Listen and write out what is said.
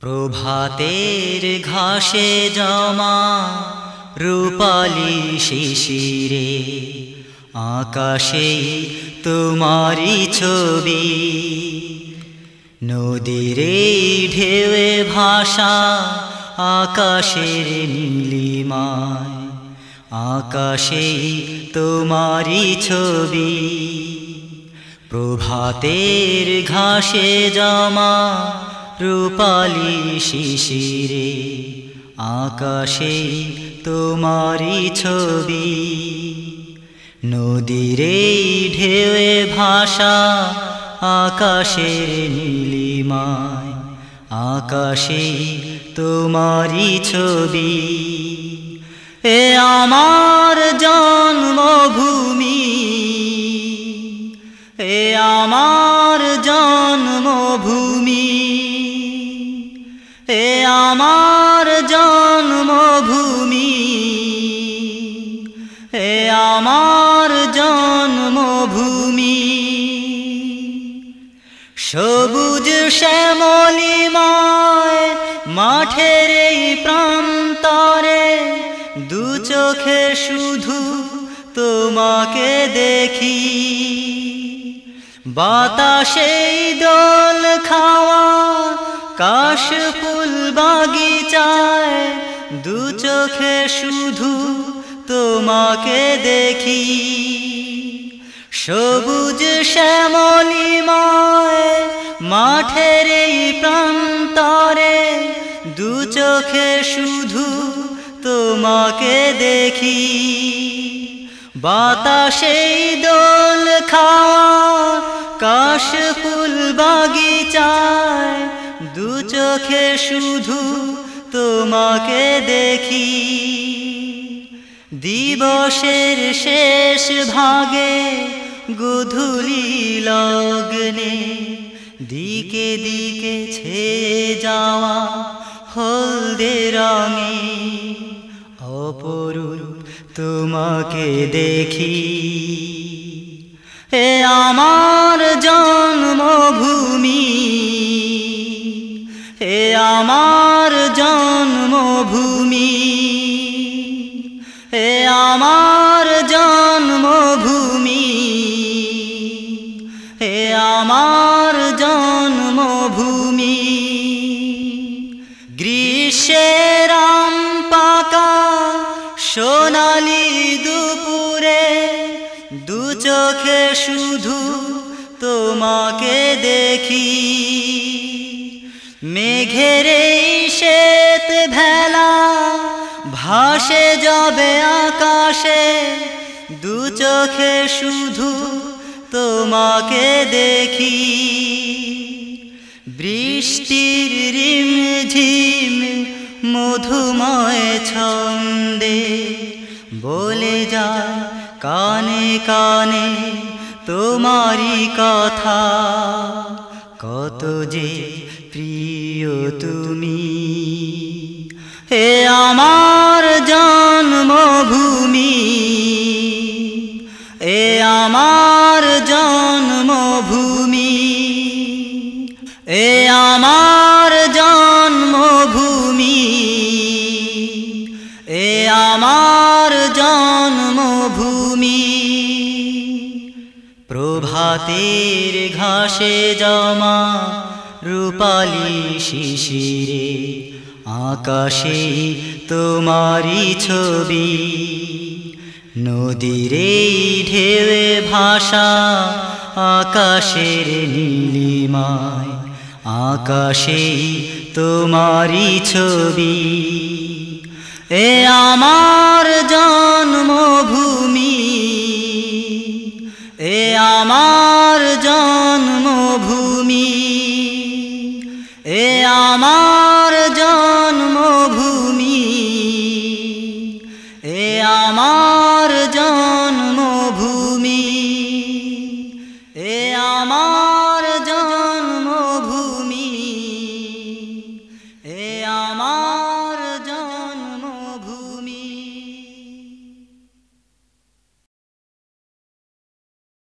প্রভাতের ঘাসে জমা রূপালি শিশিরে। আকাশে তোমারি ছবি। নদীরে ঢেউয়ে ভাষা আকাশের নীলিমায়। আকাশে তোমারি ছবি। প্রভাতের ঘাসে জমা রূপালি শিশিরে, আকাশে তোমারি ছবি। নদীরে ঢেউয়ে ভাষা আকাশের নীলিমায়, আকাশে তোমারি ছবি। এ আমার জন্মভূমি, এ আমার আমার জন্মভূমি। এ আমার জন্মভূমি। সবুজ শ্যামলিমায় মাঠের এই প্রান্তরে দু চোখে শুধু তোমাকে দেখি। বাতাসেই দোল খাওয়া কাশ ফুল বাগিচায় দু চোখে শুধু তোমাকে দেখি। সবুজ শ্যামলিমায় মাঠের এই প্রান্তরে দু চোখে শুধু তোমাকে দেখি। বাতাসেই দোল খাওয়া কাশ ফুল দু চোখে শুধু তোমাকে দেখি। দিবসের শেষ ভাগে গধুলি লগ্নে দিকে দিকে ছেয়ে যাওয়া হলদে রঙে। অপরূপ তোমাকে দেখি। এ আমার আমার জন্মভূমি। এ আমার জন্মভূমি। গ্রীষ্মের পাকা সোনালি দুপুরে দু চোখে শুধু তোমাকে দেখি। মেঘের শ্বেত ভেলা ভাসে যাবে আকাশে, দু চোখে শুধু তোমাকে দেখি। বৃষ্টির রিম ঝিম, মধুময় ছন্দে বলে যায় কানে কানে তোমারি কথা। কত যে প্রিয় তুমি, হে আমার জন্মভূমি। এ আমার জন্মভূমি। এ আমার জন্মভূমি। এ আমার জন্মভূমি। প্রভাতের ঘাসে জমা রূপালি শিশিরে আকাশে তোমারি ছবি নদীরে ঢেউয়ে ভাষা আকাশের নীলিমায় আকাশে তোমারি ছবি। এ আমার জন্মভূমি